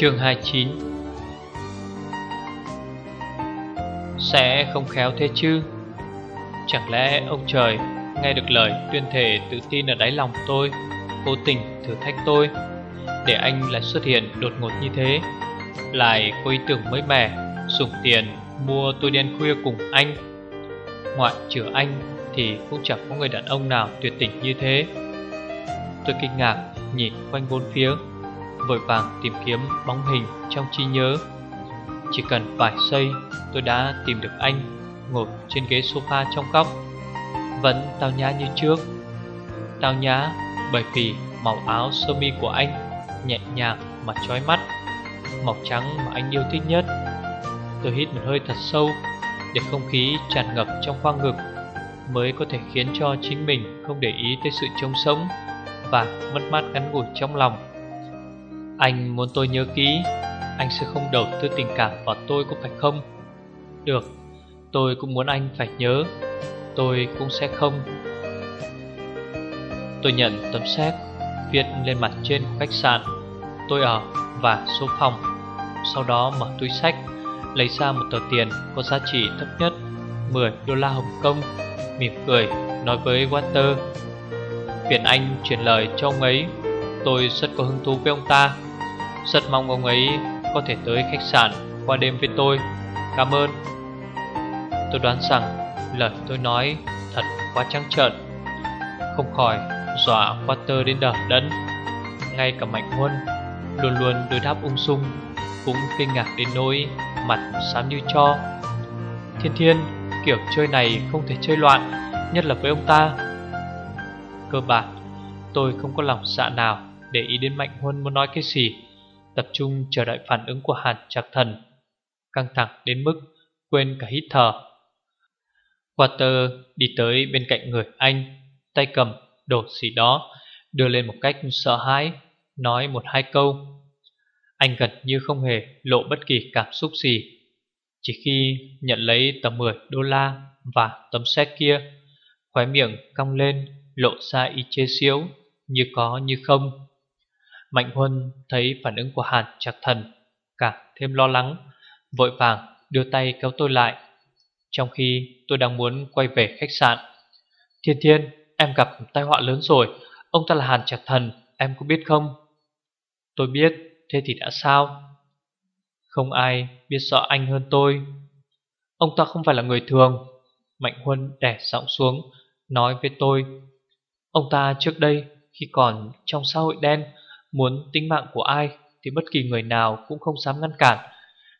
Chương 29 Sẽ không khéo thế chứ? Chẳng lẽ ông trời nghe được lời tuyên thể tự tin ở đáy lòng tôi Cố tình thử thách tôi, Để anh lại xuất hiện đột ngột như thế? Lại có ý tưởng mới mẻ Dùng tiền mua tôi đen khuya cùng anh. Ngoại trừ anh Thì cũng chẳng có người đàn ông nào tuyệt tình như thế. Tôi kinh ngạc nhìn quanh bốn phía. Vội vàng tìm kiếm bóng hình trong trí nhớ. Chỉ cần vài giây, tôi đã tìm được anh Ngồi trên ghế sofa trong góc. Vẫn tao nhã như trước. Tao nhã bởi vì màu áo sơ mi của anh Nhẹ nhàng mà chói mắt, Màu trắng mà anh yêu thích nhất. Tôi hít một hơi thật sâu Để không khí tràn ngập trong khoang ngực Mới có thể khiến cho chính mình không để ý tới sự trông sống Và mất mát ngắn ngủi trong lòng anh muốn tôi nhớ kỹ, Anh sẽ không đầu tư tình cảm vào tôi có phải không? Được, Tôi cũng muốn anh phải nhớ, Tôi cũng sẽ không. Tôi nhận tấm séc Viết lên mặt trên của khách sạn, Tôi ở và số phòng. Sau đó mở túi sách, Lấy ra một tờ tiền có giá trị thấp nhất 10 đô la Hồng Kông, Mỉm cười, nói với Walter. Phiền anh chuyển lời cho ông ấy, Tôi rất có hứng thú với ông ta rất mong ông ấy có thể tới khách sạn qua đêm với tôi. Cảm ơn. Tôi đoán rằng lời tôi nói thật quá trắng trợn, Không khỏi dọa Walter đến đờ đẫn. Ngay cả Mạnh Huân Luôn luôn đối đáp ung dung, Cũng kinh ngạc đến nỗi Mặt xám như cho. Thiên thiên, Kiểu chơi này không thể chơi loạn, Nhất là với ông ta. Cơ bản, Tôi không có lòng dạ nào Để ý đến Mạnh Huân muốn nói cái gì. Tập trung chờ đợi phản ứng của hàn trạc thần. Căng thẳng đến mức Quên cả hít thở. Walter đi tới bên cạnh người anh, Tay cầm đồ xì đó, Đưa lên một cách sợ hãi, Nói một hai câu. Anh gần như không hề lộ bất kỳ cảm xúc gì. Chỉ khi nhận lấy tầm 10 đô la Và tấm xét kia, Khóe miệng cong lên, Lộ ra ý chế xíu, Như có như không. Mạnh Huân thấy phản ứng của Hàn Trạc Thần Càng thêm lo lắng, Vội vàng đưa tay kéo tôi lại. Trong khi tôi đang muốn quay về khách sạn, Thiên Thiên, Em gặp tai họa lớn rồi, Ông ta là Hàn Trạc Thần, Em có biết không? Tôi biết, Thế thì đã sao? Không ai biết rõ anh hơn tôi. Ông ta không phải là người thường. Mạnh Huân đẻ giọng xuống, Nói với tôi, Ông ta trước đây khi còn trong xã hội đen Muốn tính mạng của ai Thì bất kỳ người nào cũng không dám ngăn cản.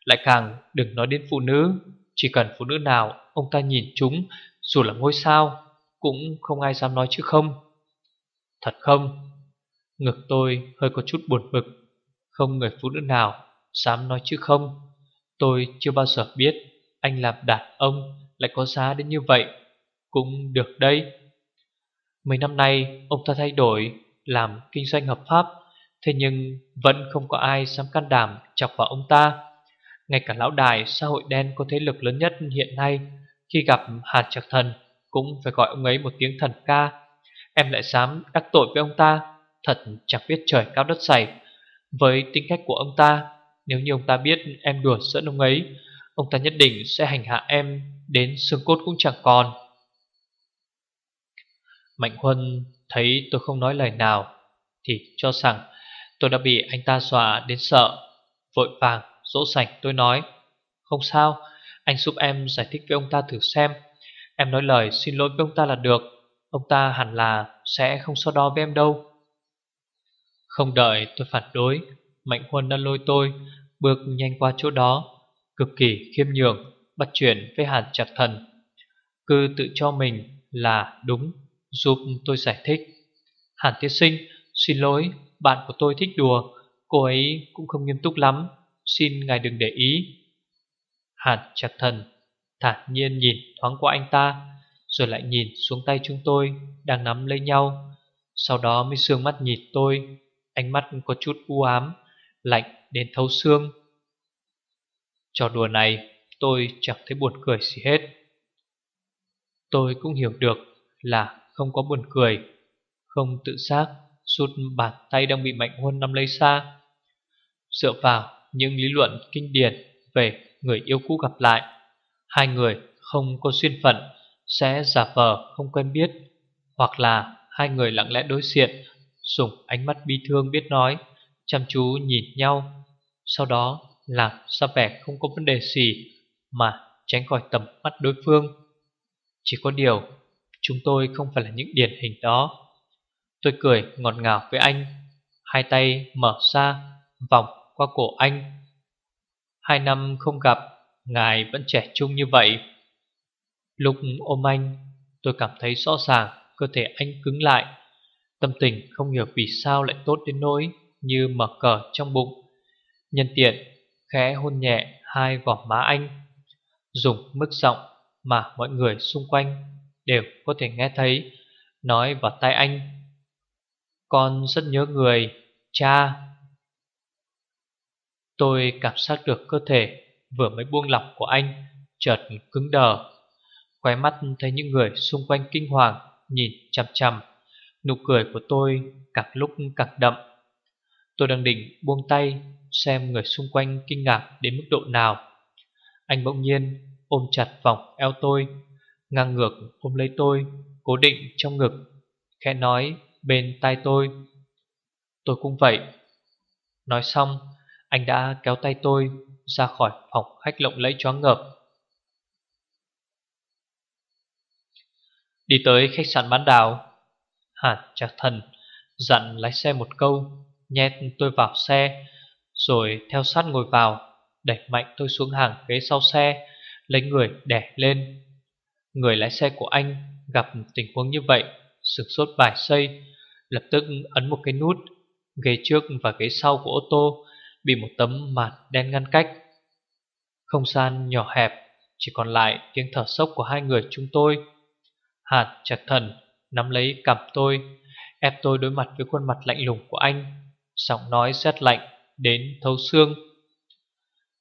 Lại càng đừng nói đến phụ nữ, Chỉ cần phụ nữ nào Ông ta nhìn chúng, Dù là ngôi sao, Cũng không ai dám nói chứ không. Thật không? Ngực tôi hơi có chút buồn bực, Không người phụ nữ nào Dám nói chứ không. Tôi chưa bao giờ biết Anh làm đàn ông lại có giá đến như vậy. Cũng được đây Mấy năm nay ông ta thay đổi Làm kinh doanh hợp pháp. Thế nhưng vẫn không có ai dám can đảm chọc vào ông ta. Ngay cả lão đài xã hội đen có thế lực lớn nhất hiện nay, Khi gặp hạt Trạc Thần Cũng phải gọi ông ấy một tiếng thần ca. Em lại dám đắc tội với ông ta, Thật chẳng biết trời cao đất dày. Với tính cách của ông ta, Nếu như ông ta biết em đùa giỡn ông ấy, Ông ta nhất định sẽ hành hạ em Đến xương cốt cũng chẳng còn. Mạnh Huân thấy tôi không nói lời nào Thì cho rằng Tôi đã bị anh ta dọa đến sợ, Vội vàng, dỗ sạch tôi nói, Không sao, Anh giúp em giải thích với ông ta thử xem. Em nói lời xin lỗi với ông ta là được, Ông ta hẳn là sẽ không so đo với em đâu. Không đợi tôi phản đối, Mạnh Huân đã lôi tôi Bước nhanh qua chỗ đó, Cực kỳ khiêm nhường, Bắt chuyển với Hàn chặt Thần. Cứ tự cho mình là đúng, Giúp tôi giải thích. Hàn Tiết Sinh, Xin lỗi bạn của tôi thích đùa, Cô ấy cũng không nghiêm túc lắm. Xin ngài đừng để ý. Hạt chặt thần, Thản nhiên nhìn thoáng qua anh ta, Rồi lại nhìn xuống tay chúng tôi Đang nắm lấy nhau. Sau đó mới sương mắt nhìn tôi, Ánh mắt có chút u ám, Lạnh đến thấu xương. Trò đùa này tôi chẳng thấy buồn cười gì hết. Tôi cũng hiểu được là không có buồn cười, Không tự giác. Sút bàn tay đang bị Mạnh Huân nắm lấy xa. Dựa vào những lý luận kinh điển Về người yêu cũ gặp lại, Hai người không có duyên phận, Sẽ giả vờ không quen biết, Hoặc là hai người lặng lẽ đối diện, Dùng ánh mắt bi thương biết nói, Chăm chú nhìn nhau, Sau đó làm ra vẻ không có vấn đề gì Mà tránh khỏi tầm mắt đối phương. Chỉ có điều, Chúng tôi không phải là những điển hình đó. Tôi cười ngọt ngào với anh, Hai tay mở ra Vòng qua cổ anh. Hai năm không gặp, Ngài vẫn trẻ trung như vậy. Lúc ôm anh, Tôi cảm thấy rõ ràng Cơ thể anh cứng lại. Tâm tình không hiểu vì sao lại tốt đến nỗi Như mở cờ trong bụng. Nhân tiện, khẽ hôn nhẹ Hai gò má anh, Dùng mức giọng mà mọi người xung quanh Đều có thể nghe thấy, Nói vào tai anh. Con rất nhớ người Cha Tôi cảm giác được cơ thể vừa mới buông lỏng của anh chợt cứng đờ. Khóe mắt thấy những người xung quanh kinh hoàng nhìn chằm chằm. Nụ cười của tôi càng lúc càng đậm. Tôi đang định buông tay xem người xung quanh kinh ngạc đến mức độ nào. Anh bỗng nhiên ôm chặt vòng eo tôi, ngang ngược ôm lấy tôi, cố định trong ngực, khẽ nói bên tai tôi. Tôi cũng vậy. Nói xong, anh đã kéo tay tôi ra khỏi phòng khách lộng lẫy choáng ngợp. Đi tới khách sạn bán đảo, Hạt Trạc Thần dặn lái xe một câu, nhét tôi vào xe, rồi theo sát ngồi vào, đẩy mạnh tôi xuống hàng ghế sau xe, lấy người đẻ lên. Người lái xe của anh gặp tình huống như vậy, sửng sốt vài giây, lập tức ấn một cái nút, ghế trước và ghế sau của ô tô bị một tấm màn đen ngăn cách. Không gian nhỏ hẹp, chỉ còn lại tiếng thở sốc của hai người chúng tôi. Hạt chặt thần nắm lấy cằm tôi, ép tôi đối mặt với khuôn mặt lạnh lùng của anh, giọng nói rét lạnh đến thấu xương.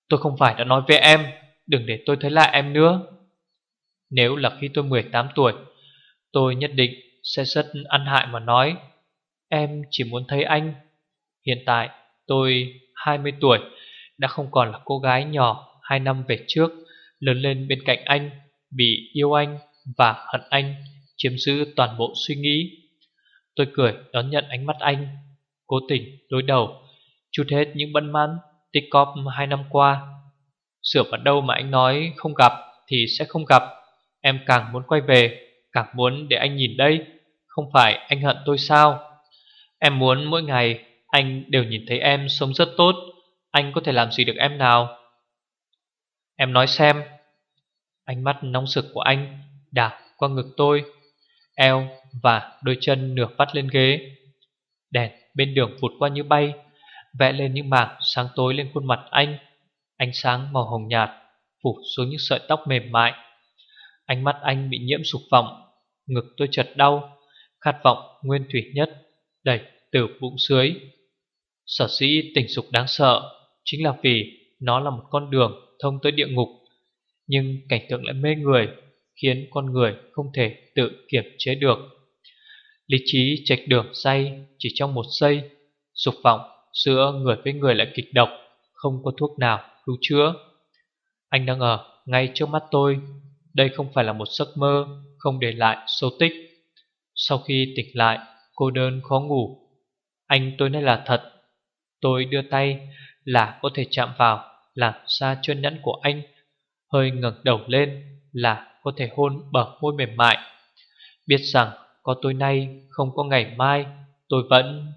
Tôi không phải đã nói với em, đừng để tôi thấy lại em nữa. Nếu là khi tôi 18 tuổi, tôi nhất định sẽ rất ăn hại mà nói. Em chỉ muốn thấy anh. Hiện tại tôi 20 tuổi, Đã không còn là cô gái nhỏ Hai năm về trước, Lớn lên bên cạnh anh, Bị yêu anh và hận anh, Chiếm giữ toàn bộ suy nghĩ. Tôi cười đón nhận ánh mắt anh, Cố tình đối đầu, Chút hết những băn mãn Tích cóp hai năm qua. Sửa vào đâu mà anh nói không gặp Thì sẽ không gặp. Em càng muốn quay về, Càng muốn để anh nhìn đây. Không phải anh hận tôi sao? Em muốn mỗi ngày anh đều nhìn thấy em sống rất tốt. Anh có thể làm gì được em nào? Em nói xem. Ánh mắt nóng sực của anh Đạp qua ngực tôi. Eo và đôi chân nửa vắt lên ghế. Đèn bên đường vụt qua như bay, Vẽ lên những mảng sáng tối lên khuôn mặt anh. Ánh sáng màu hồng nhạt Phủ xuống những sợi tóc mềm mại. Ánh mắt anh bị nhiễm sục vọng, Ngực tôi chật đau, Khát vọng nguyên thủy nhất. Đẩy từ bụng dưới. Sở dĩ tình dục đáng sợ Chính là vì nó là một con đường thông tới địa ngục, Nhưng cảnh tượng lại mê người, Khiến con người không thể tự kiểm chế được. Lý trí chạch đường say chỉ trong một giây, Dục vọng giữa người với người lại kịch độc, Không có thuốc nào cứu chữa. Anh đang ở ngay trước mắt tôi. Đây không phải là một giấc mơ Không để lại số tích. Sau khi tỉnh lại Cô đơn khó ngủ. Anh, tôi nói là thật. Tôi đưa tay là có thể chạm vào Làm xa chân nhẫn của anh. Hơi ngẩng đầu lên là có thể hôn bờ môi mềm mại. Biết rằng có tối nay không có ngày mai, Tôi vẫn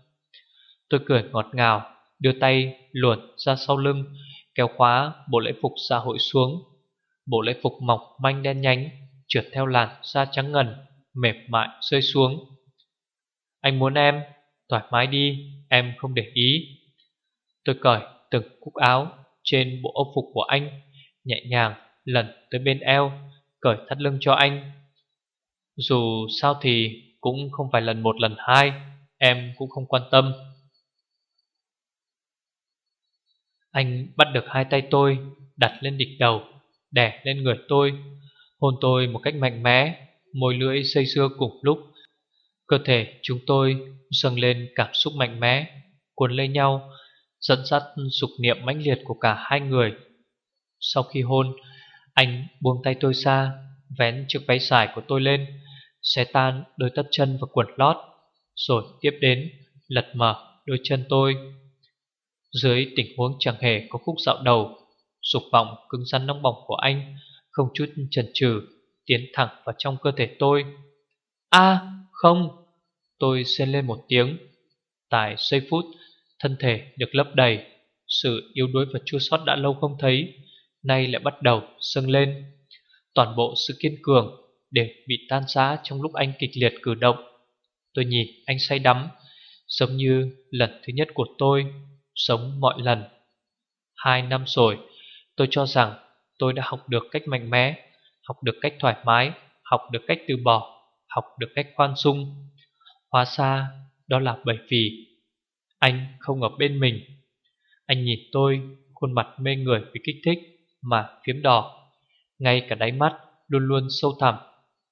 Tôi cười ngọt ngào, Đưa tay luồn ra sau lưng, Kéo khóa bộ lễ phục xã hội xuống. Bộ lễ phục mỏng manh đen nhánh, Trượt theo làn da trắng ngần, mềm mại rơi xuống. Anh muốn em, Thoải mái đi, Em không để ý. Tôi cởi từng cúc áo Trên bộ ốc phục của anh, Nhẹ nhàng lần tới bên eo, Cởi thắt lưng cho anh. Dù sao thì Cũng không phải lần một, lần hai, Em cũng không quan tâm. Anh bắt được hai tay tôi, Đặt lên đỉnh đầu, Đè lên người tôi, Hôn tôi một cách mạnh mẽ, Môi lưỡi xây xưa cùng lúc. Cơ thể chúng tôi dâng lên cảm xúc mạnh mẽ, Cuốn lấy nhau, Dẫn dắt dục niệm mãnh liệt của cả hai người. Sau khi hôn, Anh buông tay tôi ra, Vén chiếc váy dài của tôi lên, Xé tan đôi tất chân và quần lót, Rồi tiếp đến Lật mở đôi chân tôi. Dưới tình huống chẳng hề có khúc dạo đầu, Dục vọng cứng rắn nóng bỏng của anh Không chút chần chừ Tiến thẳng vào trong cơ thể tôi. A, không! Tôi xen lên một tiếng. Tại giây phút Thân thể được lấp đầy, Sự yếu đuối và chua sót đã lâu không thấy, Nay lại bắt đầu sưng lên. Toàn bộ sự kiên cường Đều bị tan rã trong lúc anh kịch liệt cử động. Tôi nhìn anh say đắm, Giống như lần thứ nhất của tôi Sống mọi lần. Hai năm rồi, Tôi cho rằng tôi đã học được cách mạnh mẽ, Học được cách thoải mái, Học được cách từ bỏ, Học được cách khoan dung. Hóa ra đó là bởi vì Anh không ở bên mình. Anh nhìn tôi, Khuôn mặt mê người vì kích thích Mà phiếm đỏ. Ngay cả đáy mắt luôn luôn sâu thẳm,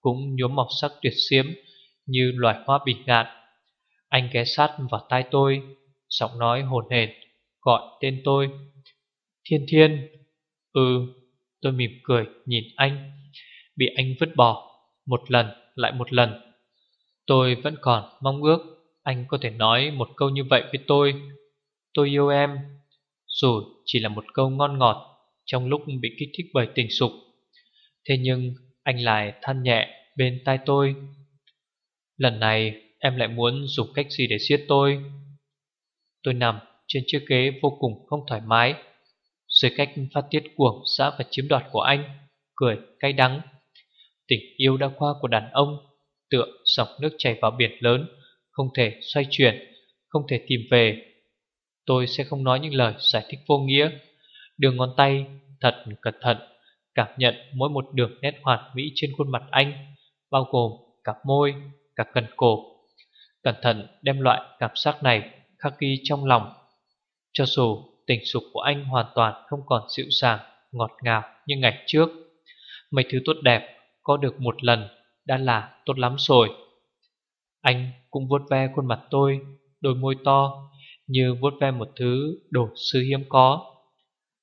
Cũng nhuốm màu sắc tuyệt xiếm Như loài hoa bỉ ngạn. Anh ghé sát vào tai tôi, Giọng nói hồn hển, Gọi tên tôi. Thiên thiên. Ừ Tôi mỉm cười nhìn anh. Bị anh vứt bỏ, Một lần lại một lần. Tôi vẫn còn mong ước Anh có thể nói một câu như vậy với tôi. Tôi yêu em, Dù chỉ là một câu ngon ngọt Trong lúc bị kích thích bởi tình dục Thế nhưng anh lại than nhẹ bên tai tôi. Lần này em lại muốn dùng cách gì để giết tôi? Tôi nằm trên chiếc ghế vô cùng không thoải mái. Dưới cách phát tiết cuồng xã và chiếm đoạt của anh, Cười cay đắng. Tình yêu đã qua của đàn ông Tựa dòng nước chảy vào biển lớn Không thể xoay chuyển Không thể tìm về. Tôi sẽ không nói những lời giải thích vô nghĩa. Đường ngón tay thật cẩn thận Cảm nhận mỗi một đường nét hoàn mỹ trên khuôn mặt anh Bao gồm cả môi, cả cần cổ. Cẩn thận đem loại cảm giác này khắc ghi trong lòng. Cho dù tình dục của anh hoàn toàn không còn dịu dàng, ngọt ngào như ngày trước Mấy thứ tốt đẹp có được một lần đã là tốt lắm rồi. Anh cũng vuốt ve khuôn mặt tôi, Đôi môi to Như vuốt ve một thứ đồ sứ hiếm có.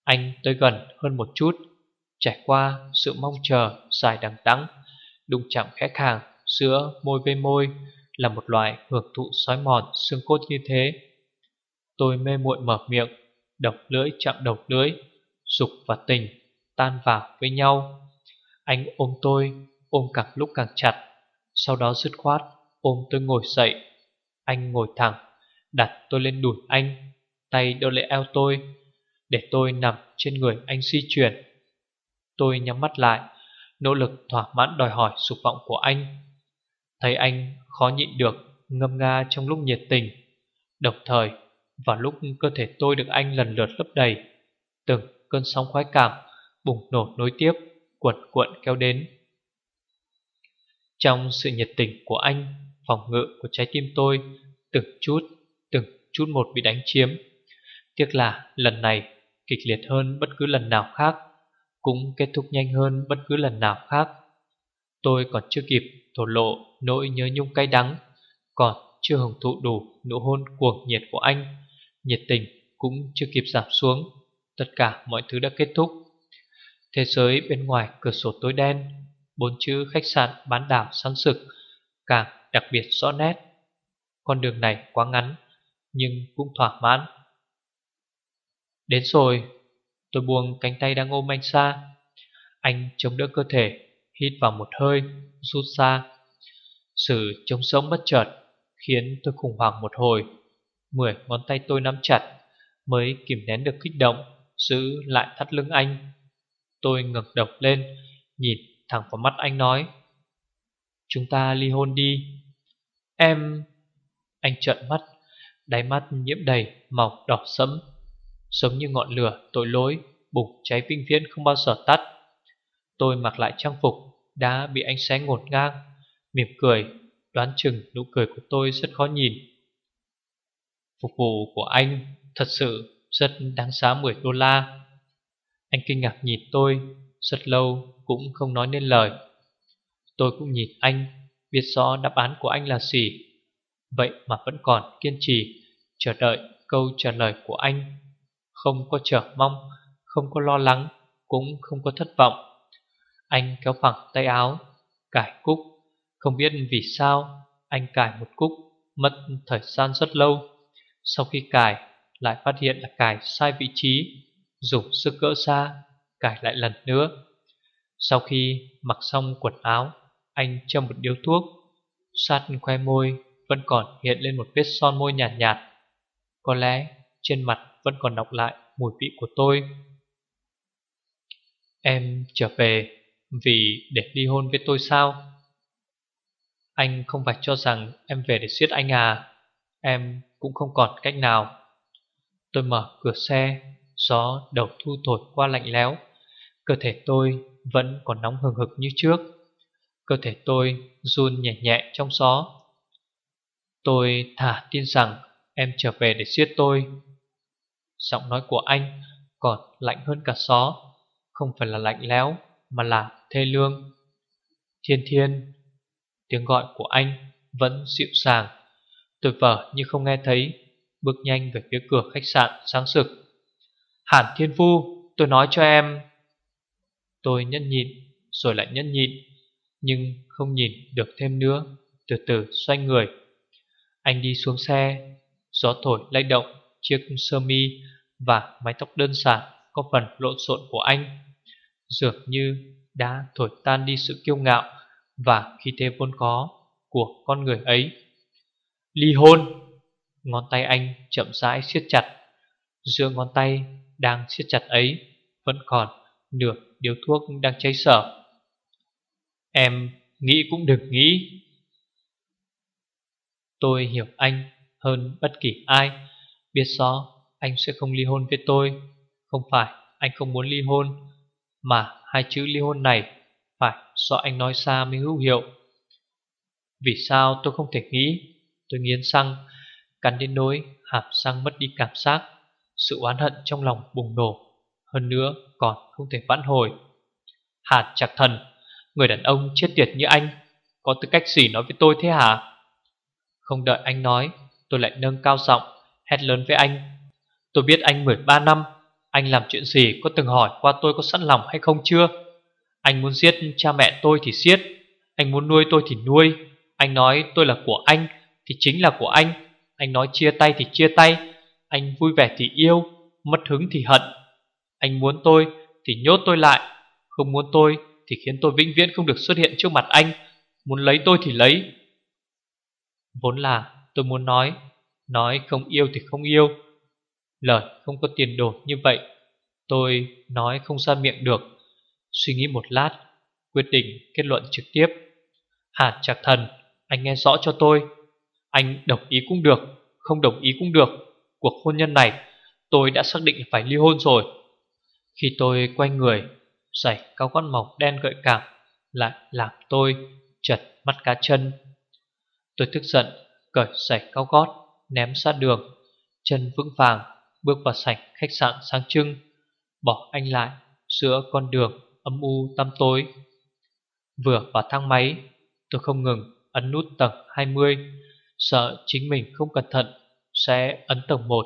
Anh tới gần hơn một chút, Trải qua sự mong chờ dài đằng đẵng, Đụng chạm khẽ khàng giữa môi với môi Là một loại hưởng thụ sói mòn xương cốt như thế. Tôi mê muội mở miệng Độc lưỡi chạm độc lưỡi, Dục và tình tan vào với nhau. Anh ôm tôi Ôm càng lúc càng chặt. Sau đó dứt khoát, ôm tôi ngồi dậy. Anh ngồi thẳng, Đặt tôi lên đùi anh, Tay đỡ lấy eo tôi, Để tôi nằm trên người anh di chuyển. Tôi nhắm mắt lại, Nỗ lực thỏa mãn đòi hỏi dục vọng của anh. Thấy anh khó nhịn được, Ngâm nga trong lúc nhiệt tình. Đồng thời, Vào lúc cơ thể tôi được anh lần lượt lấp đầy, Từng cơn sóng khoái cảm Bùng nổ nối tiếp, Cuộn cuộn kéo đến trong sự nhiệt tình của anh Phòng ngự của trái tim tôi Từng chút, từng chút một bị đánh chiếm. Tiếc là lần này Kịch liệt hơn bất cứ lần nào khác Cũng kết thúc nhanh hơn bất cứ lần nào khác. Tôi còn chưa kịp thổ lộ nỗi nhớ nhung cay đắng Còn chưa hưởng thụ đủ nụ hôn cuồng nhiệt của anh Nhiệt tình cũng chưa kịp giảm xuống. Tất cả mọi thứ đã kết thúc. Thế giới bên ngoài cửa sổ tối đen Bốn chữ khách sạn bán đảo sáng sực, Càng đặc biệt rõ nét. Con đường này quá ngắn, Nhưng cũng thỏa mãn. Đến rồi, Tôi buông cánh tay đang ôm anh xa Anh chống đỡ cơ thể, Hít vào một hơi, Rút ra. Sự trống sống bất chợt Khiến tôi khủng hoảng một hồi. Mười ngón tay tôi nắm chặt Mới kìm nén được kích động, Giữ lại thắt lưng anh. Tôi ngẩng đầu lên, Nhìn thẳng vào mắt anh nói, Chúng ta ly hôn đi. Em... Anh trợn mắt, Đáy mắt nhiễm đầy màu đỏ sẫm, Giống như ngọn lửa tội lỗi Bùng cháy vinh viễn không bao giờ tắt. Tôi mặc lại trang phục Đã bị anh xé ngột ngang, Mỉm cười, Đoán chừng nụ cười của tôi rất khó nhìn. Phục vụ của anh Thật sự rất đáng giá 10 đô la. Anh kinh ngạc nhìn tôi rất lâu cũng không nói nên lời. Tôi cũng nhìn anh, Biết rõ đáp án của anh là gì. Vậy mà vẫn còn kiên trì, Chờ đợi câu trả lời của anh. Không có chờ mong, Không có lo lắng, Cũng không có thất vọng. Anh kéo phẳng tay áo Cải cúc. Không biết vì sao, Anh cài một cúc, Mất thời gian rất lâu. Sau khi cài, Lại phát hiện là cài sai vị trí, Dùng sức gỡ xa cải lại lần nữa. Sau khi mặc xong quần áo, Anh châm một điếu thuốc, Sát khoe môi Vẫn còn hiện lên một vết son môi nhạt nhạt. Có lẽ trên mặt Vẫn còn đọc lại mùi vị của tôi. Em trở về Vì để ly hôn với tôi sao? Anh không phải cho rằng Em về để giết anh à? Em cũng không còn cách nào. Tôi mở cửa xe, Gió đầu thu thổi qua lạnh lẽo. Cơ thể tôi vẫn còn nóng hừng hực như trước. Cơ thể tôi run nhẹ nhẹ trong gió. Tôi thả tin rằng em trở về để giết tôi. Giọng nói của anh còn lạnh hơn cả gió, Không phải là lạnh lẽo, mà là thê lương. Thiên thiên, Tiếng gọi của anh vẫn dịu dàng. Tôi vờ như không nghe thấy, Bước nhanh về phía cửa khách sạn sáng sực. Hàn Thiên Phu Tôi nói cho em. Tôi nhẫn nhịn, rồi lại nhẫn nhịn, Nhưng không nhìn được thêm nữa, Từ từ xoay người. Anh đi xuống xe, Gió thổi lay động chiếc sơ mi Và mái tóc đơn giản Có phần lộn xộn của anh, Dường như đã thổi tan đi sự kiêu ngạo Và khi thế vốn có Của con người ấy. Ly hôn, Ngón tay anh chậm rãi siết chặt, Giữa ngón tay đang siết chặt ấy Vẫn còn nửa điếu thuốc đang cháy sở. Em nghĩ cũng đừng nghĩ. Tôi hiểu anh hơn bất kỳ ai. Biết rõ anh sẽ không ly hôn với tôi. Không phải anh không muốn ly hôn, Mà hai chữ ly hôn này Phải do anh nói xa mới hữu hiệu. Vì sao tôi không thể nghĩ? Tôi nghiến răng, Cắn đến nỗi hàm răng mất đi cảm giác. Sự oán hận trong lòng bùng nổ. Hơn nữa còn không thể vãn hồi. Hạt chặt thần, Người đàn ông chết tiệt như anh, Có tư cách gì nói với tôi thế hả? Không đợi anh nói, Tôi lại nâng cao giọng, Hét lớn với anh. Tôi biết anh 13 năm, Anh làm chuyện gì có từng hỏi qua tôi có sẵn lòng hay không chưa? Anh muốn giết cha mẹ tôi thì giết, Anh muốn nuôi tôi thì nuôi. Anh nói tôi là của anh Thì chính là của anh Anh nói chia tay thì chia tay, Anh vui vẻ thì yêu, Mất hứng thì hận. Anh muốn tôi thì nhốt tôi lại, Không muốn tôi thì khiến tôi vĩnh viễn không được xuất hiện trước mặt anh. Muốn lấy tôi thì lấy. Vốn là tôi muốn nói Nói không yêu thì không yêu. Lời không có tiền đồ như vậy, Tôi nói không ra miệng được. Suy nghĩ một lát, Quyết định kết luận trực tiếp. Hàn chạc thần, Anh nghe rõ cho tôi. Anh đồng ý cũng được, Không đồng ý cũng được. Cuộc hôn nhân này, Tôi đã xác định phải ly hôn rồi. Khi tôi quay người, Giày cao gót màu đen gợi cảm Lại làm tôi chật mắt cá chân. Tôi tức giận, Cởi giày cao gót, Ném sát đường, Chân vững vàng, Bước vào sảnh khách sạn sáng trưng, Bỏ anh lại giữa con đường âm u tăm tối. Vừa vào thang máy, Tôi không ngừng ấn nút tầng 20 Sợ chính mình không cẩn thận Sẽ ấn tầng 1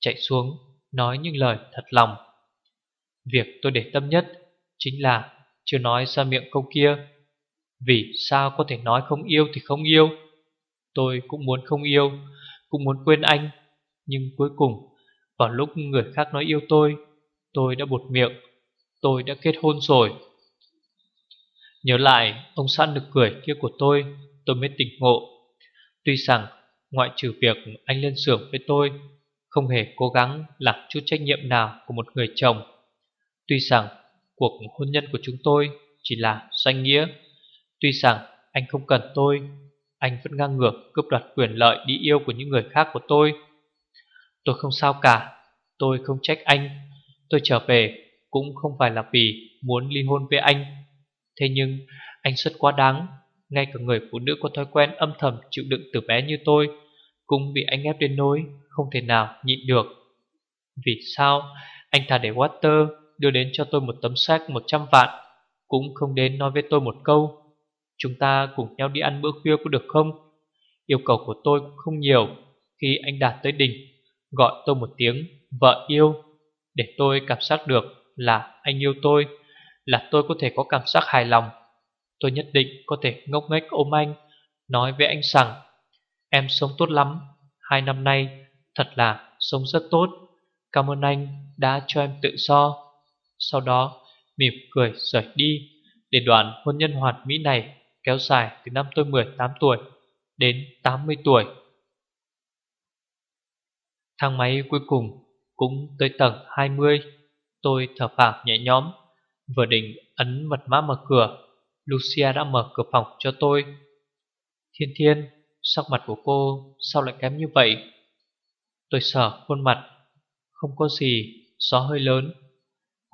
Chạy xuống nói những lời thật lòng. Việc tôi để tâm nhất Chính là chưa nói ra miệng câu kia. Vì sao có thể nói không yêu thì không yêu? Tôi cũng muốn không yêu, Cũng muốn quên anh. Nhưng cuối cùng, Vào lúc người khác nói yêu tôi Tôi đã bột miệng, Tôi đã kết hôn rồi. Nhớ lại, ông xã nực cười kia của tôi Tôi mới tỉnh ngộ. Tuy rằng, ngoại trừ việc anh lên xưởng với tôi, Không hề cố gắng làm chút trách nhiệm nào của một người chồng. Tuy rằng cuộc hôn nhân của chúng tôi chỉ là danh nghĩa, Tuy rằng anh không cần tôi, Anh vẫn ngang ngược cướp đoạt quyền lợi đi yêu của những người khác của tôi. Tôi không sao cả, Tôi không trách anh, Tôi trở về cũng không phải là vì muốn ly hôn với anh. Thế nhưng anh rất quá đáng, Ngay cả người phụ nữ có thói quen âm thầm chịu đựng từ bé như tôi Cũng bị anh ép đến nỗi Không thể nào nhịn được. Vì sao anh thà để Water Đưa đến cho tôi một tấm sách 100 vạn, Cũng không đến nói với tôi một câu. Chúng ta cùng nhau đi ăn bữa khuya có được không? Yêu cầu của tôi cũng không nhiều. Khi anh đạt tới đỉnh, Gọi tôi một tiếng, vợ yêu. Để tôi cảm giác được là anh yêu tôi, Là tôi có thể có cảm giác hài lòng. Tôi nhất định có thể ngốc nghếch ôm anh, Nói với anh rằng, Em sống tốt lắm. Hai năm nay thật là sống rất tốt. Cảm ơn anh đã cho em tự do. Sau đó mỉm cười rời đi Để đoàn hôn nhân hoàn mỹ này kéo dài từ năm tôi 18 tuổi đến 80 tuổi. Thang máy cuối cùng cũng tới tầng 20. Tôi thở phào nhẹ nhõm, vừa định ấn mật mã mở cửa, Lucia đã mở cửa phòng cho tôi. Thiên Thiên, sắc mặt của cô sao lại kém như vậy? Tôi sờ khuôn mặt, không có gì, gió hơi lớn.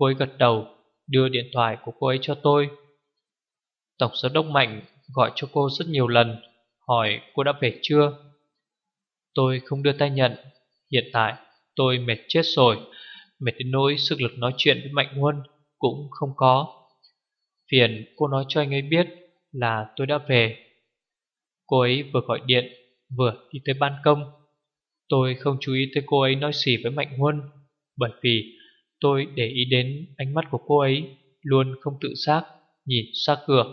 Cô ấy gật đầu, đưa điện thoại của cô ấy cho tôi. Tổng giám đốc Mạnh gọi cho cô rất nhiều lần Hỏi cô đã về chưa. Tôi không đưa tay nhận Hiện tại tôi mệt chết rồi Mệt đến nỗi sức lực nói chuyện với Mạnh Huân Cũng không có. Phiền cô nói cho anh ấy biết Là tôi đã về. Cô ấy vừa gọi điện Vừa đi tới ban công. Tôi không chú ý tới cô ấy nói gì với Mạnh Huân Bởi vì tôi để ý đến ánh mắt của cô ấy, Luôn không tự giác Nhìn xa cửa,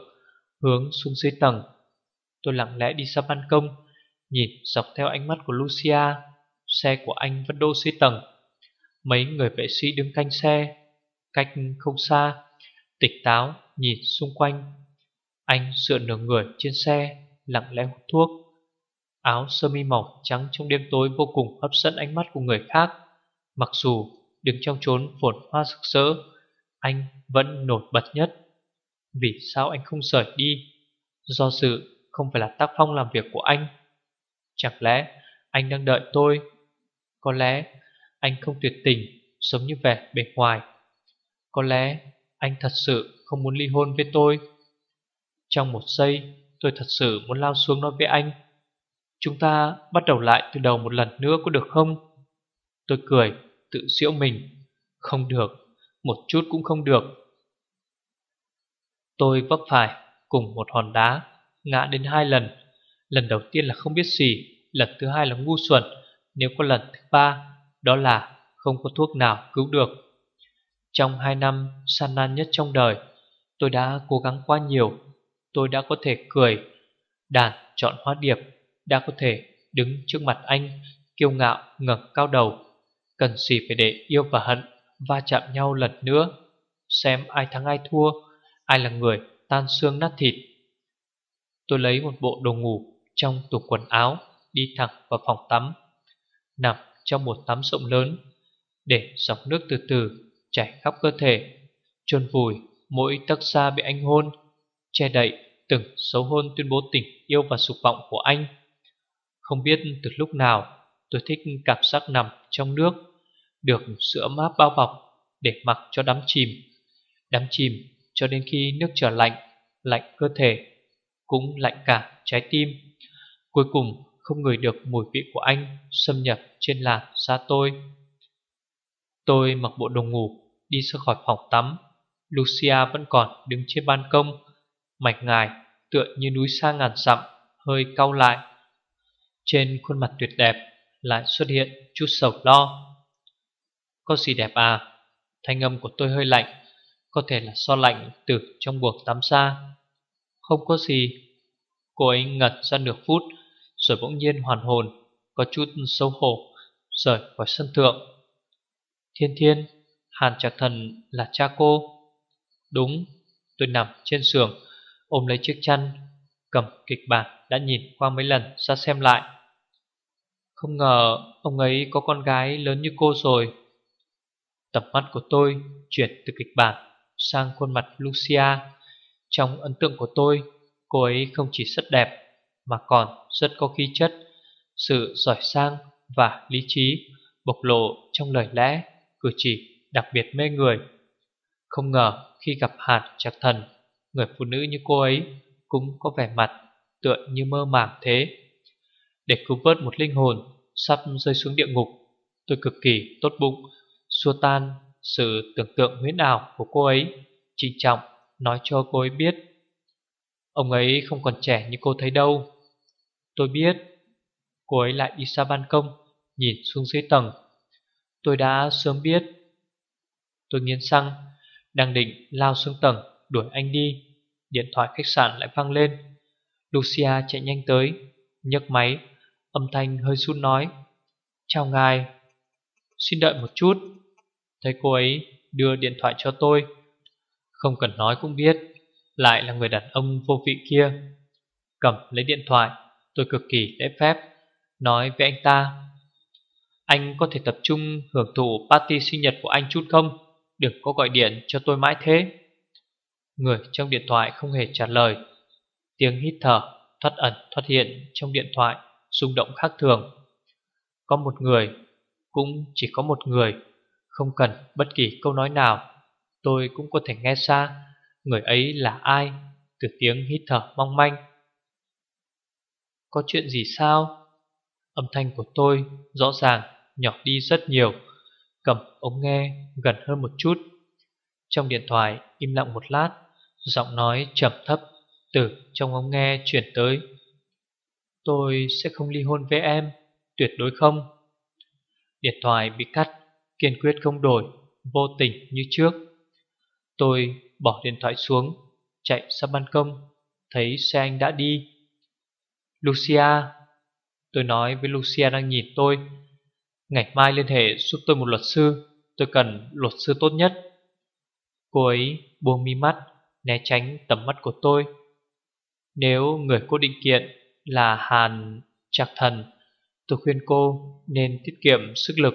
Hướng xuống dưới tầng. Tôi lặng lẽ đi ra ban công, Nhìn dọc theo ánh mắt của Lucia, Xe của anh vẫn đỗ dưới tầng. Mấy người vệ sĩ đứng canh xe, Cách không xa Tịch táo nhìn xung quanh. Anh dựa nửa người trên xe, Lặng lẽ hút thuốc. Áo sơ mi mỏng trắng trong đêm tối Vô cùng hấp dẫn ánh mắt của người khác, Mặc dù đứng trong chốn phồn hoa rực rỡ, Anh vẫn nổi bật nhất. Vì sao anh không rời đi? Do sự không phải là tác phong làm việc của anh. Chẳng lẽ anh đang đợi tôi? Có lẽ anh không tuyệt tình, Sống như vẻ bề ngoài. Có lẽ anh thật sự không muốn ly hôn với tôi. Trong một giây, Tôi thật sự muốn lao xuống nói với anh, Chúng ta bắt đầu lại từ đầu một lần nữa có được không? Tôi cười. Tự giễu mình. Không được, Một chút cũng không được. Tôi vấp phải cùng một hòn đá, Ngã đến hai lần. Lần đầu tiên là không biết gì Lần thứ hai là ngu xuẩn. Nếu có lần thứ ba, Đó là không có thuốc nào cứu được. Trong hai năm san nan nhất trong đời, Tôi đã cố gắng quá nhiều. Tôi đã có thể cười, Đàn chọn hóa điệp, Đã có thể đứng trước mặt anh, Kiêu ngạo, ngẩng cao đầu. Cần gì phải để yêu và hận Va chạm nhau lần nữa? Xem ai thắng ai thua, Ai là người tan xương nát thịt. Tôi lấy một bộ đồ ngủ Trong tủ quần áo, Đi thẳng vào phòng tắm. Nằm trong một tắm rộng lớn, Để dòng nước từ từ chảy khắp cơ thể, chôn vùi mỗi tấc xa bị anh hôn, Che đậy từng xấu hôn tuyên bố tình yêu và sục vọng của anh. Không biết từ lúc nào Tôi thích cảm giác nằm trong nước Được sữa mát bao bọc Để mặc cho đắm chìm Đắm chìm cho đến khi nước trở lạnh, lạnh cơ thể, cũng lạnh cả trái tim. Cuối cùng không ngửi được mùi vị của anh xâm nhập trên làn da tôi. Tôi mặc bộ đồ ngủ, đi ra khỏi phòng tắm. Lucia vẫn còn đứng trên ban công, mạch ngài tựa như núi xa ngàn dặm, hơi cau lại. Trên khuôn mặt tuyệt đẹp lại xuất hiện chút sầu lo. Có gì đẹp à? Thanh âm của tôi hơi lạnh, có thể là so lạnh từ trong buồng tắm xa. Không có gì Cô ấy ngật ra nửa phút, Rồi bỗng nhiên hoàn hồn, Có chút xấu hổ, Rời khỏi sân thượng Thiên thiên, Hàn Trạc Thần là cha cô Đúng, Tôi nằm trên giường, Ôm lấy chiếc chăn, Cầm kịch bản đã nhìn qua mấy lần, ra xem lại không ngờ ông ấy có con gái lớn như cô rồi. Tầm mắt của tôi chuyển từ kịch bản sang khuôn mặt Lucia. Trong ấn tượng của tôi, cô ấy không chỉ rất đẹp Mà còn rất có khí chất Sự giỏi sang và lý trí Bộc lộ trong lời lẽ Cử chỉ đặc biệt mê người. Không ngờ khi gặp hạt trạc thần Người phụ nữ như cô ấy Cũng có vẻ mặt tựa như mơ màng thế. Để cứu vớt một linh hồn, Sắp rơi xuống địa ngục. Tôi cực kỳ tốt bụng, Xua tan sự tưởng tượng huyễn ảo của cô ấy, Trịnh trọng nói cho cô ấy biết. Ông ấy không còn trẻ như cô thấy đâu. Tôi biết, Cô ấy lại đi xa ban công, Nhìn xuống dưới tầng. Tôi đã sớm biết. Tôi nghiến răng, Đang định lao xuống tầng, đuổi anh đi. Điện thoại khách sạn lại vang lên. Lucia chạy nhanh tới, nhấc máy. Âm thanh hơi sun nói. Chào ngài. Xin đợi một chút. Thấy cô ấy đưa điện thoại cho tôi. Không cần nói cũng biết, Lại là người đàn ông vô vị kia. Cầm lấy điện thoại, Tôi cực kỳ lễ phép, Nói với anh ta. Anh có thể tập trung hưởng thụ party sinh nhật của anh chút không? Đừng có gọi điện cho tôi mãi thế. Người trong điện thoại không hề trả lời. Tiếng hít thở thoát ẩn thoát hiện trong điện thoại rung động khác thường. Có một người, Cũng chỉ có một người, Không cần bất kỳ câu nói nào. Tôi cũng có thể nghe xa, Người ấy là ai, Từ tiếng hít thở mong manh. Có chuyện gì sao? Âm thanh của tôi rõ ràng nhỏ đi rất nhiều, Cầm ống nghe gần hơn một chút. Trong điện thoại im lặng một lát, Giọng nói trầm thấp Từ trong ống nghe chuyển tới. Tôi sẽ không ly hôn với em, Tuyệt đối không. Điện thoại bị cắt, Kiên quyết không đổi, Vô tình như trước. Tôi bỏ điện thoại xuống, Chạy ra ban công, Thấy xe anh đã đi. Lucia, Tôi nói với Lucia đang nhìn tôi. Ngày mai liên hệ giúp tôi một luật sư, Tôi cần luật sư tốt nhất. Cô ấy buông mi mắt, Né tránh tầm mắt của tôi. Nếu người cô định kiện là Hàn Trạc Thần. Tôi khuyên cô nên tiết kiệm sức lực.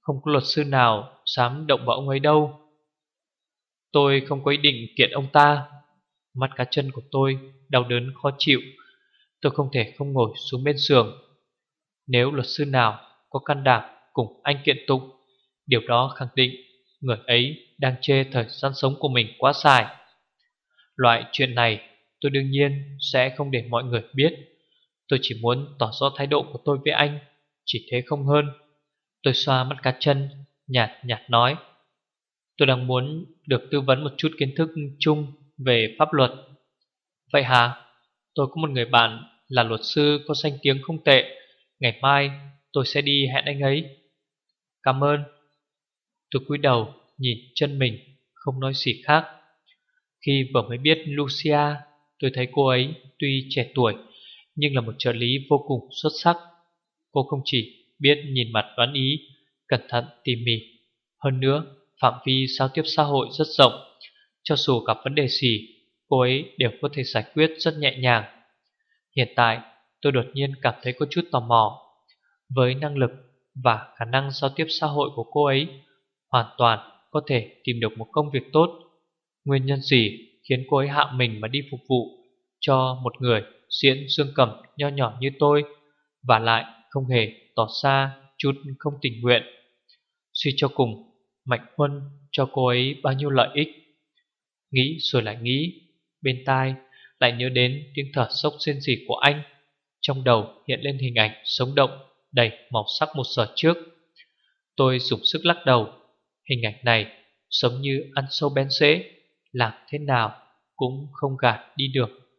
Không có luật sư nào Dám động vào ông ấy đâu. Tôi không có ý định kiện ông ta. Mắt cá chân của tôi Đau đớn khó chịu. Tôi không thể không ngồi xuống bên giường. Nếu luật sư nào có can đảm cùng anh kiện tụng, Điều đó khẳng định người ấy đang chê thời gian sống của mình quá dài. Loại chuyện này tôi đương nhiên sẽ không để mọi người biết. Tôi chỉ muốn tỏ rõ thái độ của tôi với anh, Chỉ thế không hơn. Tôi xoa mắt cá chân, Nhạt nhạt nói. Tôi đang muốn được tư vấn một chút kiến thức chung về pháp luật. Vậy hả? Tôi có một người bạn là luật sư có danh tiếng không tệ. Ngày mai tôi sẽ đi hẹn anh ấy. Cảm ơn. Tôi cúi đầu nhìn chân mình, Không nói gì khác. Khi vừa mới biết Lucia, Tôi thấy cô ấy tuy trẻ tuổi nhưng là một trợ lý vô cùng xuất sắc. Cô không chỉ biết nhìn mặt đoán ý, Cẩn thận, tỉ mỉ, Hơn nữa, phạm vi giao tiếp xã hội rất rộng. Cho dù gặp vấn đề gì, Cô ấy đều có thể giải quyết rất nhẹ nhàng. Hiện tại, tôi đột nhiên cảm thấy có chút tò mò. Với năng lực và khả năng giao tiếp xã hội của cô ấy, Hoàn toàn có thể tìm được một công việc tốt. Nguyên nhân gì khiến cô ấy hạ mình mà đi phục vụ Cho một người diễn dương cầm nho nhỏ như tôi Và lại không hề tỏ ra chút không tình nguyện. Suy cho cùng, Mạnh Huân cho cô ấy bao nhiêu lợi ích? Nghĩ rồi lại nghĩ, Bên tai lại nhớ đến tiếng thở sốc xên rỉ của anh. Trong đầu hiện lên hình ảnh sống động Đầy màu sắc một giờ trước. Tôi dùng sức lắc đầu. Hình ảnh này giống như ăn sâu bên xế Làm thế nào cũng không gạt đi được.